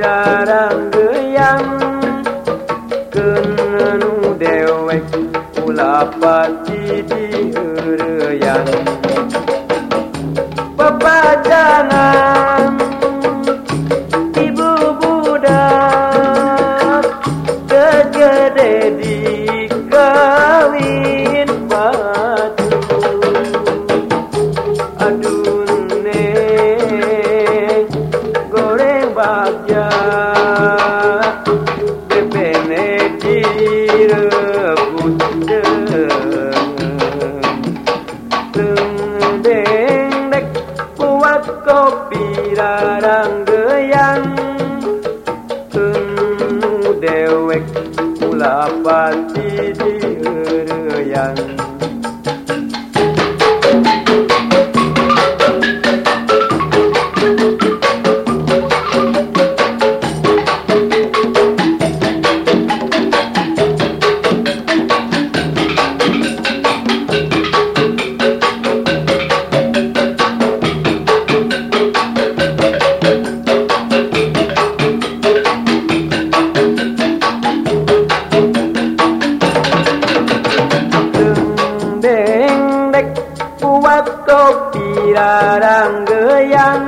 buat Kenenu dewek Ula pati di direbut dendek kuat kopi rarang geyang Tenu dewek pula pati direuyang buat kopi larang geyang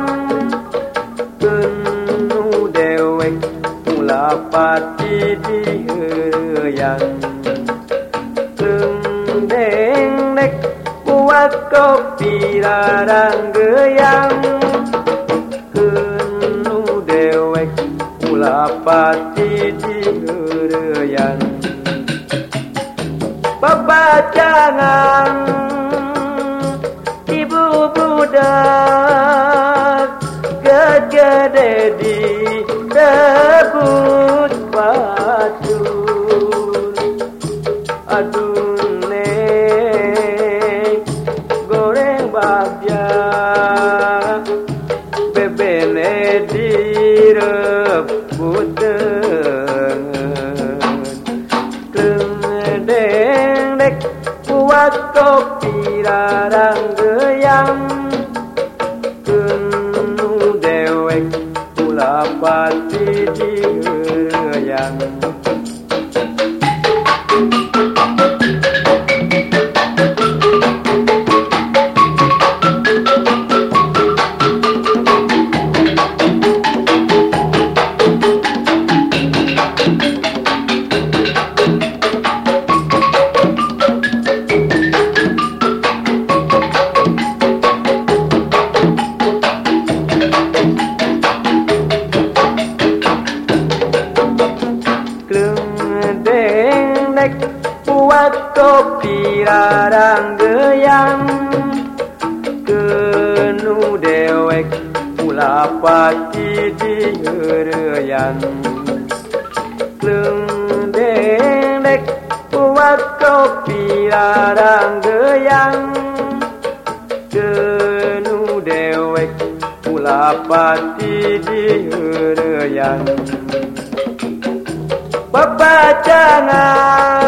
Tenu dewek mula pati di hereyan Teng deng dek buat kopi larang geyang Tenu dewek mula pati di hereyan Bapak jangan Ibu budak Gegede di debut batu Aduh, neng, Goreng bagja Bebene direbut dengan. Kopi larang geyang. Pula pati di kopi larang geyang Kenu dewek pula pati di ngereyan Kleng dek buat kopi larang geyang Kenu dewek pula pati di ngereyan Bapak jangan